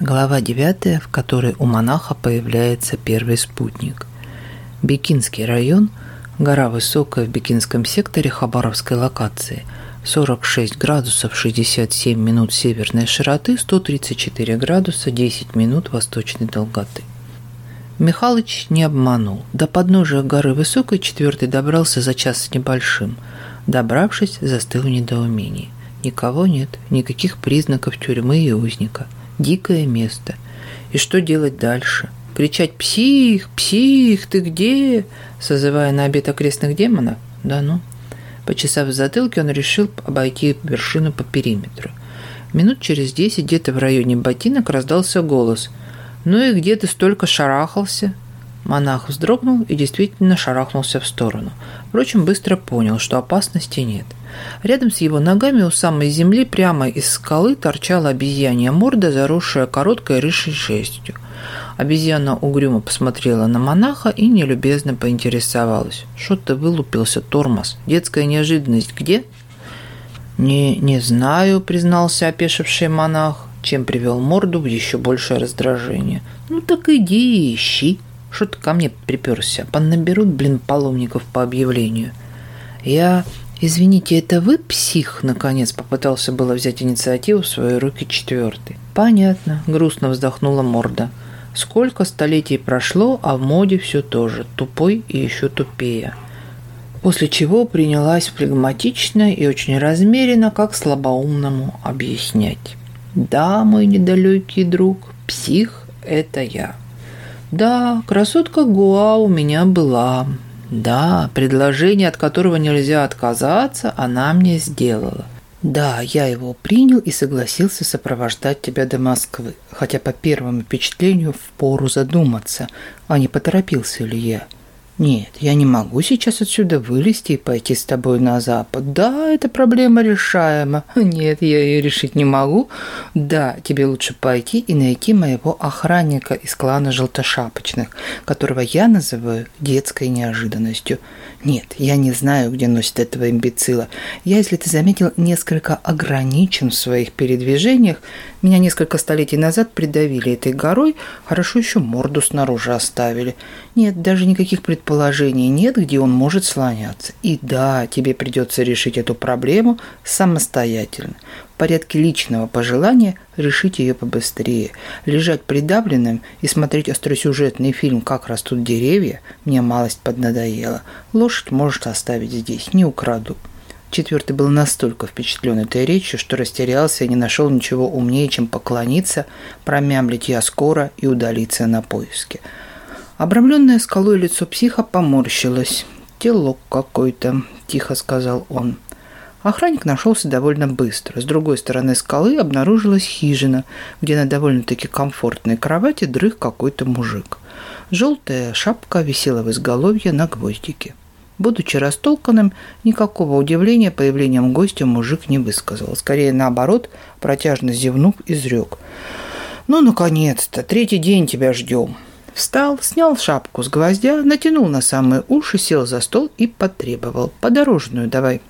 Глава 9, в которой у монаха появляется первый спутник. Бикинский район – гора высокая в Бикинском секторе Хабаровской локации – 46 градусов 67 минут северной широты, 134 градуса 10 минут восточной долготы. Михалыч не обманул. До подножия горы Высокой четвертый добрался за час с небольшим. Добравшись, застыл в недоумении. Никого нет, никаких признаков тюрьмы и узника – дикое место. И что делать дальше? Кричать «Псих! Псих! Ты где?» Созывая на обед окрестных демонов? Да ну. Почесав затылки, он решил обойти вершину по периметру. Минут через десять где-то в районе ботинок раздался голос. «Ну и где ты столько шарахался?» Монах вздрогнул и действительно шарахнулся в сторону. Впрочем, быстро понял, что опасности нет – Рядом с его ногами у самой земли прямо из скалы торчала обезьянья морда, заросшая короткой рыжей шерстью. Обезьяна угрюмо посмотрела на монаха и нелюбезно поинтересовалась. «Что ты вылупился, тормоз? Детская неожиданность где?» «Не, не знаю», — признался опешивший монах, чем привел морду в еще большее раздражение. «Ну так иди и ищи. Что ты ко мне приперся? Понаберут, блин, паломников по объявлению». «Я «Извините, это вы псих?» – наконец попытался было взять инициативу в свои руки четвертый. «Понятно», – грустно вздохнула морда. «Сколько столетий прошло, а в моде все тоже, тупой и еще тупее». После чего принялась флегматично и очень размеренно, как слабоумному, объяснять. «Да, мой недалекий друг, псих – это я». «Да, красотка Гуа у меня была, да, предложение, от которого нельзя отказаться, она мне сделала. Да, я его принял и согласился сопровождать тебя до Москвы, хотя по первому впечатлению впору задуматься, а не поторопился ли я. Нет, я не могу сейчас отсюда вылезти и пойти с тобой на запад. Да, эта проблема решаема. Нет, я ее решить не могу. Да, тебе лучше пойти и найти моего охранника из клана Желтошапочных, которого я называю детской неожиданностью. Нет, я не знаю, где носит этого имбецила. Я, если ты заметил, несколько ограничен в своих передвижениях меня несколько столетий назад придавили этой горой, хорошо еще морду снаружи оставили. Нет, даже никаких предположений нет, где он может слоняться. И да, тебе придется решить эту проблему самостоятельно. В порядке личного пожелания решить ее побыстрее. Лежать придавленным и смотреть остросюжетный фильм «Как растут деревья» мне малость поднадоела. Лошадь может оставить здесь, не украду. Четвертый был настолько впечатлен этой речью, что растерялся и не нашел ничего умнее, чем поклониться, промямлить «я скоро» и удалиться на поиски. Обрамленное скалой лицо психа поморщилось. «Телок какой-то», – тихо сказал он. Охранник нашелся довольно быстро. С другой стороны скалы обнаружилась хижина, где на довольно-таки комфортной кровати дрых какой-то мужик. Желтая шапка висела в изголовье на гвоздике – Будучи растолканным, никакого удивления появлением гостя мужик не высказал. Скорее, наоборот, протяжно зевнув, изрек. «Ну, наконец-то! Третий день тебя ждем!» Встал, снял шапку с гвоздя, натянул на самые уши, сел за стол и потребовал. «Подорожную давай!»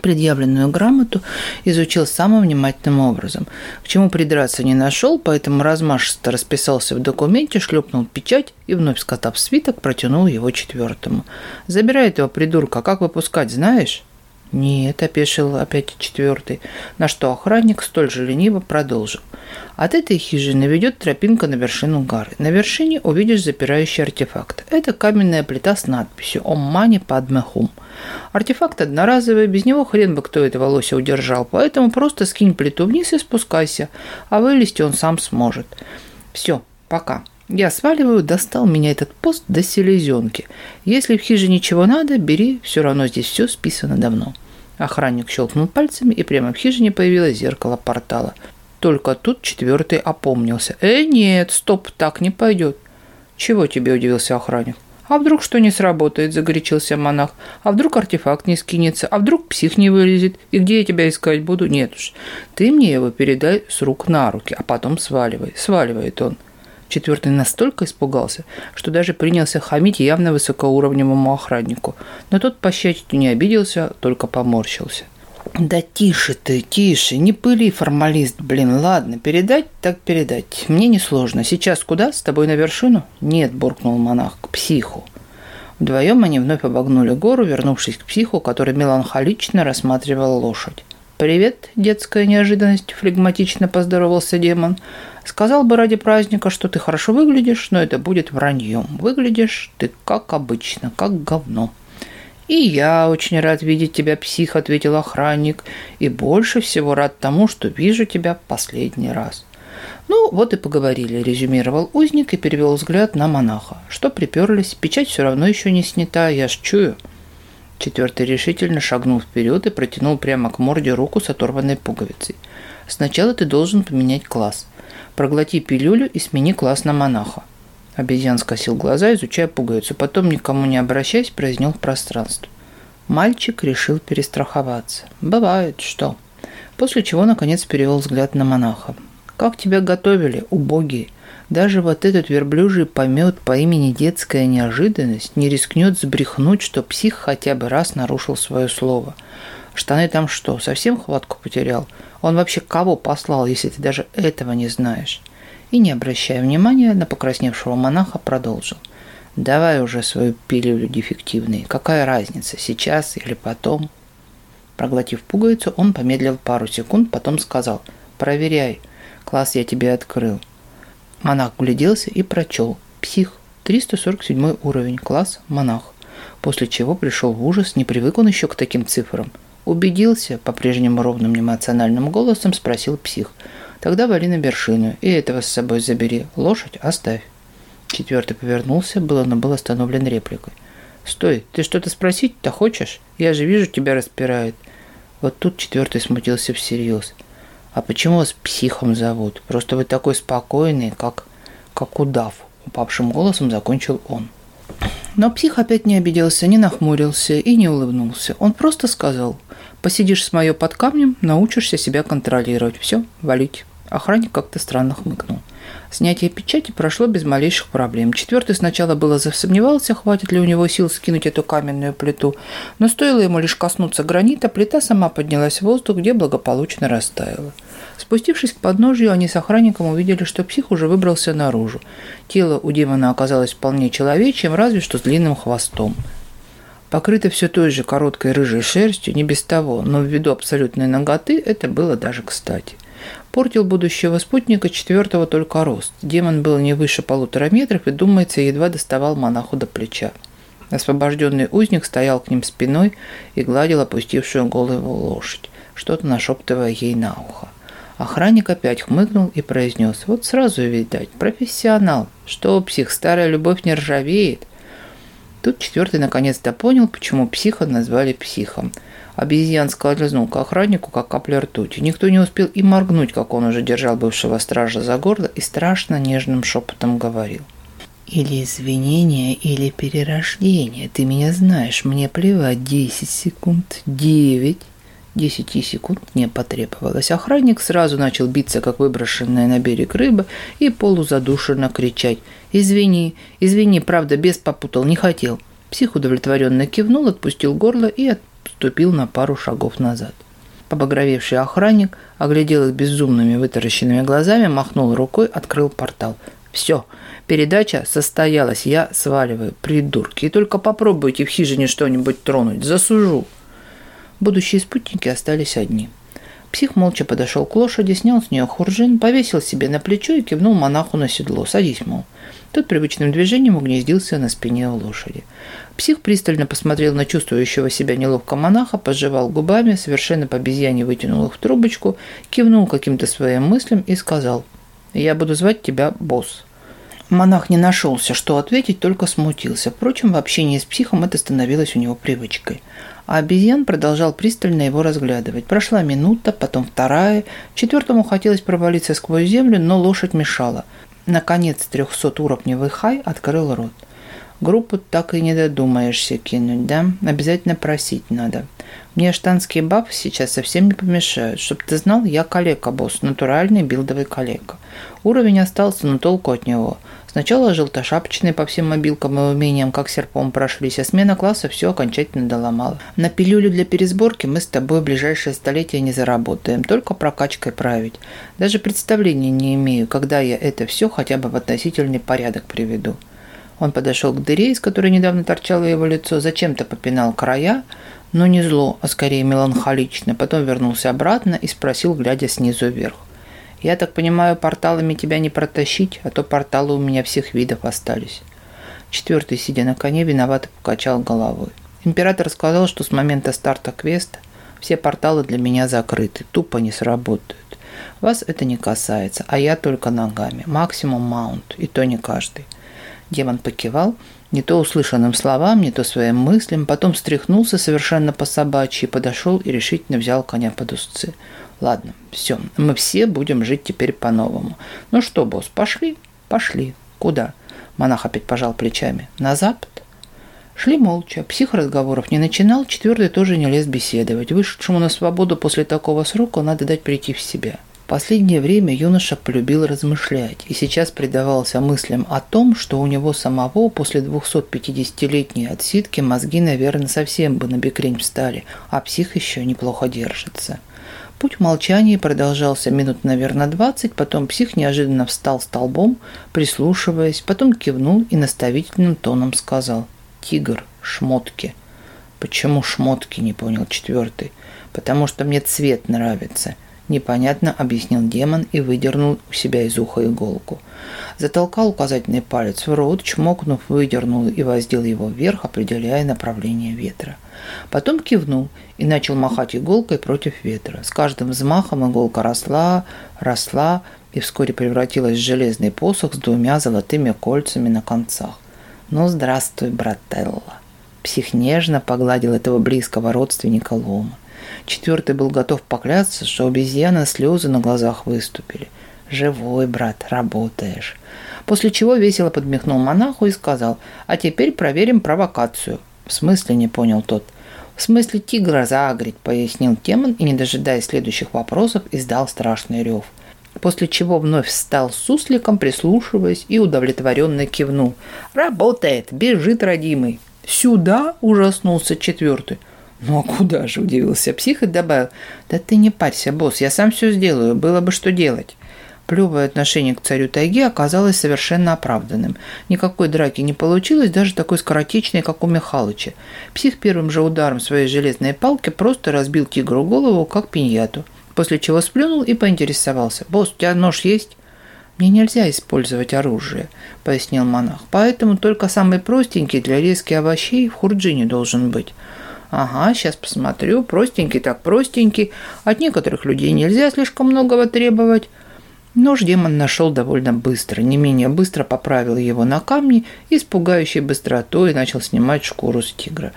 предъявленную грамоту, изучил самым внимательным образом. К чему придраться не нашел, поэтому размашисто расписался в документе, шлепнул печать и, вновь скотав свиток, протянул его четвертому. Забирай этого придурка, как выпускать, знаешь?» «Нет», — опешил опять четвертый, на что охранник столь же лениво продолжил. «От этой хижины ведет тропинка на вершину горы. На вершине увидишь запирающий артефакт. Это каменная плита с надписью «Ом мани падме хум». Артефакт одноразовый, без него хрен бы кто этого лося удержал, поэтому просто скинь плиту вниз и спускайся, а вылезти он сам сможет. Все, пока». Я сваливаю, достал меня этот пост до селезенки. Если в хижине ничего надо, бери, все равно здесь все списано давно. Охранник щелкнул пальцами, и прямо в хижине появилось зеркало портала. Только тут четвертый опомнился. «Э, нет, стоп, так не пойдет». «Чего тебе?» – удивился охранник. «А вдруг что не сработает?» – загорячился монах. «А вдруг артефакт не скинется? А вдруг псих не вылезет? И где я тебя искать буду? Нет уж. Ты мне его передай с рук на руки, а потом сваливай». Сваливает он – Четвертый настолько испугался, что даже принялся хамить явно высокоуровневому охраннику. Но тот по счастью не обиделся, только поморщился. Да тише ты, тише, не пыли, формалист, блин, ладно, передать так передать. Мне несложно. Сейчас куда? С тобой на вершину? Нет, буркнул монах, к психу. Вдвоем они вновь обогнули гору, вернувшись к психу, который меланхолично рассматривал лошадь. «Привет, детская неожиданность», – флегматично поздоровался демон. Сказал бы ради праздника, что ты хорошо выглядишь, но это будет враньем. Выглядишь ты как обычно, как говно. «И я очень рад видеть тебя, псих», — ответил охранник, «и больше всего рад тому, что вижу тебя последний раз». «Ну, вот и поговорили», — резюмировал узник и перевел взгляд на монаха. «Что приперлись? Печать все равно еще не снята, я ж чую». Четвертый решительно шагнул вперед и протянул прямо к морде руку с оторванной пуговицей. «Сначала ты должен поменять класс проглоти пилюлю и смени класс на монаха». Обезьян скосил глаза, изучая пуговицу. Потом, никому не обращаясь, произнес пространство. Мальчик решил перестраховаться. «Бывает, что?» После чего, наконец, перевел взгляд на монаха. «Как тебя готовили, убогие? Даже вот этот верблюжий помет по имени детская неожиданность не рискнет сбрехнуть, что псих хотя бы раз нарушил свое слово штаны там что, совсем хватку потерял? Он вообще кого послал, если ты даже этого не знаешь?» И, не обращая внимания на покрасневшего монаха, продолжил. «Давай уже свою пилюлю дефективный. Какая разница, сейчас или потом?» Проглотив пуговицу, он помедлил пару секунд, потом сказал «Проверяй. Класс я тебе открыл». Монах гляделся и прочел «Псих. 347 уровень. Класс. Монах» после чего пришел в ужас, не привык он еще к таким цифрам. «Убедился?» – по-прежнему ровным эмоциональным голосом спросил псих. «Тогда вали на вершину, и этого с собой забери. Лошадь оставь». Четвертый повернулся, было, но был остановлен репликой. «Стой, ты что-то спросить-то хочешь? Я же вижу, тебя распирает». Вот тут четвертый смутился всерьез. «А почему вас психом зовут? Просто вы такой спокойный, как... как удав», – упавшим голосом закончил он. Но псих опять не обиделся, не нахмурился и не улыбнулся. Он просто сказал, посидишь с моё под камнем, научишься себя контролировать. Все, валить. Охранник как-то странно хмыкнул. Снятие печати прошло без малейших проблем. Четвертый сначала было засомневался, хватит ли у него сил скинуть эту каменную плиту, но стоило ему лишь коснуться гранита, плита сама поднялась в воздух, где благополучно растаяла. Спустившись к подножью, они с охранником увидели, что псих уже выбрался наружу. Тело у демона оказалось вполне человечьим, разве что с длинным хвостом. Покрыто все той же короткой рыжей шерстью, не без того, но ввиду абсолютной ноготы это было даже кстати. Портил будущего спутника четвертого только рост. Демон был не выше полутора метров и, думается, едва доставал монаху до плеча. Освобожденный узник стоял к ним спиной и гладил опустившую голову лошадь, что-то нашептывая ей на ухо. Охранник опять хмыкнул и произнес, вот сразу видать, профессионал, что псих, старая любовь не ржавеет. Тут четвертый наконец-то понял, почему психа назвали психом. Обезьян скользнул к охраннику, как капля ртути. Никто не успел и моргнуть, как он уже держал бывшего стража за горло и страшно нежным шепотом говорил. Или извинения, или перерождение. Ты меня знаешь, мне плевать. Десять секунд, девять, 10 секунд не потребовалось. Охранник сразу начал биться, как выброшенная на берег рыба, и полузадушенно кричать «Извини, извини, правда, без попутал, не хотел». Псих удовлетворенно кивнул, отпустил горло и отступил на пару шагов назад. Побагровевший охранник оглядел их безумными вытаращенными глазами, махнул рукой, открыл портал. «Все, передача состоялась, я сваливаю, придурки, и только попробуйте в хижине что-нибудь тронуть, засужу!» Будущие спутники остались одни. Псих молча подошел к лошади, снял с нее хуржин, повесил себе на плечо и кивнул монаху на седло. «Садись, мол». Тот привычным движением угнездился на спине у лошади. Псих пристально посмотрел на чувствующего себя неловко монаха, пожевал губами, совершенно по обезьяне вытянул их в трубочку, кивнул каким-то своим мыслям и сказал «Я буду звать тебя босс». Монах не нашелся, что ответить, только смутился. Впрочем, в общении с психом это становилось у него привычкой. А обезьян продолжал пристально его разглядывать. Прошла минута, потом вторая. Четвертому хотелось провалиться сквозь землю, но лошадь мешала. Наконец, 300-уровневый хай открыл рот. Группу так и не додумаешься кинуть, да? Обязательно просить надо. Мне штанские баб сейчас совсем не помешают. Чтоб ты знал, я калека, босс, натуральный билдовый калека. Уровень остался, но толку от него – Сначала желтошапочные по всем мобилкам а и умениям, как серпом прошлись, а смена класса все окончательно доломала. На пилюлю для пересборки мы с тобой в ближайшее столетие не заработаем, только прокачкой править. Даже представления не имею, когда я это все хотя бы в относительный порядок приведу. Он подошел к дыре, из которой недавно торчало его лицо, зачем-то попинал края, но не зло, а скорее меланхолично. Потом вернулся обратно и спросил, глядя снизу вверх. Я так понимаю, порталами тебя не протащить, а то порталы у меня всех видов остались. Четвертый, сидя на коне, виновато покачал головой. Император сказал, что с момента старта квеста все порталы для меня закрыты, тупо не сработают. Вас это не касается, а я только ногами. Максимум маунт, и то не каждый. Демон покивал, не то услышанным словам, не то своим мыслям, потом встряхнулся совершенно по собачьи, подошел и решительно взял коня под узцы. Ладно, все, мы все будем жить теперь по-новому. Ну что, босс, пошли? Пошли. Куда? Монах опять пожал плечами. На запад? Шли молча, псих разговоров не начинал, четвертый тоже не лез беседовать. Вышедшему на свободу после такого срока надо дать прийти в себя. В последнее время юноша полюбил размышлять и сейчас предавался мыслям о том, что у него самого после 250-летней отсидки мозги, наверное, совсем бы на бекрень встали, а псих еще неплохо держится. Путь в молчании продолжался минут, наверное, двадцать, потом псих неожиданно встал столбом, прислушиваясь, потом кивнул и наставительным тоном сказал «Тигр, шмотки». «Почему шмотки?» – не понял четвертый. «Потому что мне цвет нравится», непонятно объяснил демон и выдернул у себя из уха иголку. Затолкал указательный палец в рот, чмокнув, выдернул и воздел его вверх, определяя направление ветра. Потом кивнул и начал махать иголкой против ветра. С каждым взмахом иголка росла, росла и вскоре превратилась в железный посох с двумя золотыми кольцами на концах. «Ну, здравствуй, брателла!» Псих нежно погладил этого близкого родственника Лома. Четвертый был готов поклясться, что обезьяна слезы на глазах выступили. «Живой, брат, работаешь!» После чего весело подмигнул монаху и сказал, «А теперь проверим провокацию». «В смысле?» – не понял тот. «В смысле тигра загреть? – пояснил Темон и, не дожидаясь следующих вопросов, издал страшный рев – после чего вновь встал с сусликом, прислушиваясь и удовлетворенно кивнул. «Работает! Бежит, родимый!» «Сюда?» – ужаснулся четвертый. Ну а куда же, удивился псих и добавил, да ты не парься, босс, я сам все сделаю, было бы что делать. Плевое отношение к царю тайги оказалось совершенно оправданным. Никакой драки не получилось, даже такой скоротечной, как у Михалыча. Псих первым же ударом своей железной палки просто разбил тигру голову, как пиньяту. После чего сплюнул и поинтересовался. «Босс, у тебя нож есть?» «Мне нельзя использовать оружие», — пояснил монах. «Поэтому только самый простенький для резки овощей в хурджине должен быть». Ага, сейчас посмотрю, простенький так простенький. От некоторых людей нельзя слишком многого требовать. Нож демон нашел довольно быстро, не менее быстро поправил его на камни и с пугающей быстротой начал снимать шкуру с тигра.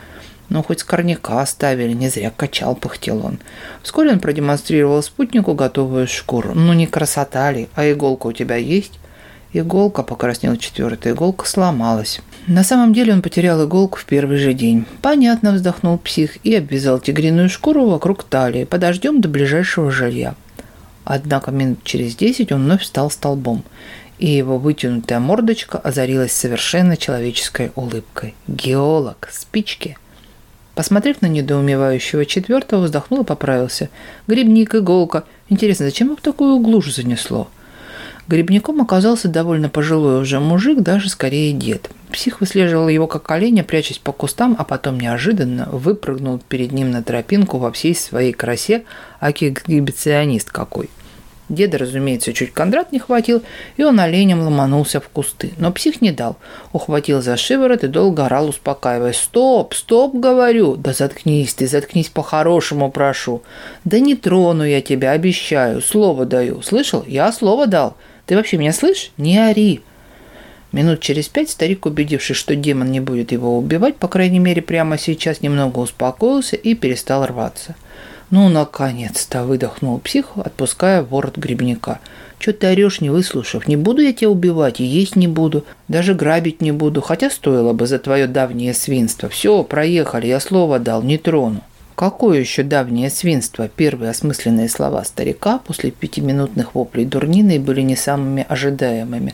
Но хоть с корняка оставили, не зря качал, пыхтел он. Вскоре он продемонстрировал спутнику готовую шкуру. Ну не красота ли, а иголка у тебя есть? Иголка покраснела четвертая, иголка сломалась. На самом деле он потерял иголку в первый же день. Понятно, вздохнул псих и обвязал тигриную шкуру вокруг талии. Подождем до ближайшего жилья. Однако минут через десять он вновь стал столбом, и его вытянутая мордочка озарилась совершенно человеческой улыбкой. Геолог, спички. Посмотрев на недоумевающего четвертого, вздохнул и поправился. Грибник, иголка. Интересно, зачем их в такую глушь занесло? — Грибником оказался довольно пожилой уже мужик, даже скорее дед. Псих выслеживал его как оленя, прячась по кустам, а потом неожиданно выпрыгнул перед ним на тропинку во всей своей красе, аки эксгибиционист какой. Деда, разумеется, чуть кондрат не хватил, и он оленем ломанулся в кусты. Но псих не дал. Ухватил за шиворот и долго орал, успокаивая. «Стоп, стоп, говорю!» «Да заткнись ты, заткнись по-хорошему, прошу!» «Да не трону я тебя, обещаю, слово даю!» «Слышал? Я слово дал!» Ты вообще меня слышишь? Не ори!» Минут через пять старик, убедившись, что демон не будет его убивать, по крайней мере, прямо сейчас немного успокоился и перестал рваться. «Ну, наконец-то!» – выдохнул псих, отпуская ворот грибника. «Чё ты орёшь, не выслушав? Не буду я тебя убивать, и есть не буду, даже грабить не буду, хотя стоило бы за твое давнее свинство. Все, проехали, я слово дал, не трону». Какое еще давнее свинство первые осмысленные слова старика после пятиминутных воплей дурнины были не самыми ожидаемыми.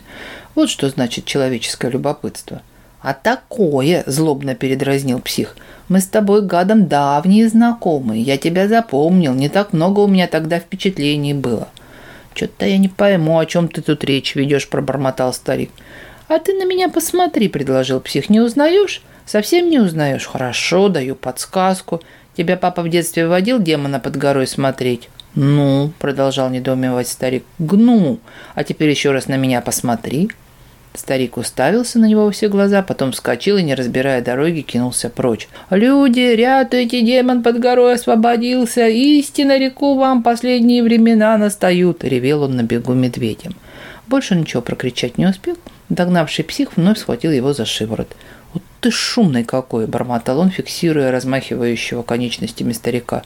Вот что значит человеческое любопытство. «А такое!» – злобно передразнил псих. «Мы с тобой, гадом, давние знакомые. Я тебя запомнил. Не так много у меня тогда впечатлений было». Что-то я не пойму, о чем ты тут речь ведешь», – пробормотал старик. «А ты на меня посмотри», – предложил псих. «Не узнаешь?» «Совсем не узнаешь?» «Хорошо, даю подсказку». Тебя папа в детстве водил демона под горой смотреть?» «Ну», – продолжал недоумевать старик, – «гну, а теперь еще раз на меня посмотри». Старик уставился на него во все глаза, потом вскочил и, не разбирая дороги, кинулся прочь. «Люди, рятуйте, демон под горой освободился! Истинно реку вам последние времена настают!» – ревел он на бегу медведем. Больше ничего прокричать не успел. Догнавший псих вновь схватил его за шиворот ты шумный какой!» – бормотал он, фиксируя размахивающего конечностями старика.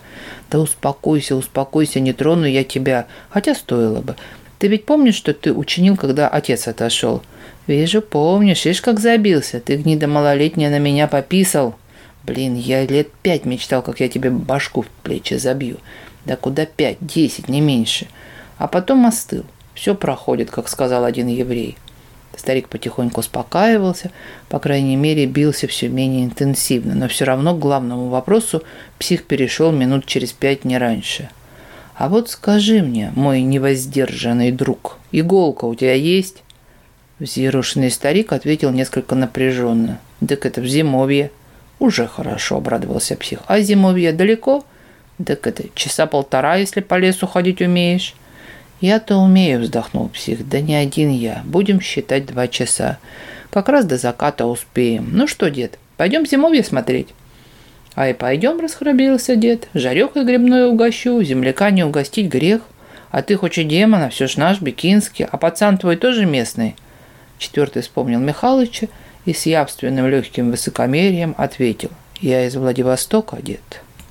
«Да успокойся, успокойся, не трону я тебя, хотя стоило бы. Ты ведь помнишь, что ты учинил, когда отец отошел?» «Вижу, помнишь, ишь, как забился. Ты, гнида малолетняя, на меня пописал. Блин, я лет пять мечтал, как я тебе башку в плечи забью. Да куда пять, десять, не меньше. А потом остыл. Все проходит, как сказал один еврей. Старик потихоньку успокаивался, по крайней мере, бился все менее интенсивно, но все равно к главному вопросу псих перешел минут через пять не раньше. «А вот скажи мне, мой невоздержанный друг, иголка у тебя есть?» Взъерушенный старик ответил несколько напряженно. «Так это в зимовье». «Уже хорошо», — обрадовался псих. «А зимовье далеко?» «Так это часа полтора, если по лесу ходить умеешь». Я-то умею, вздохнул псих, да не один я. Будем считать два часа. Как раз до заката успеем. Ну что, дед, пойдем зимовье смотреть? А и пойдем, расхрабрился дед. Жарехой грибной угощу, земляка не угостить грех. А ты хоть и демона, все ж наш, бикинский, а пацан твой тоже местный. Четвертый вспомнил Михалыча и с явственным легким высокомерием ответил. Я из Владивостока, дед.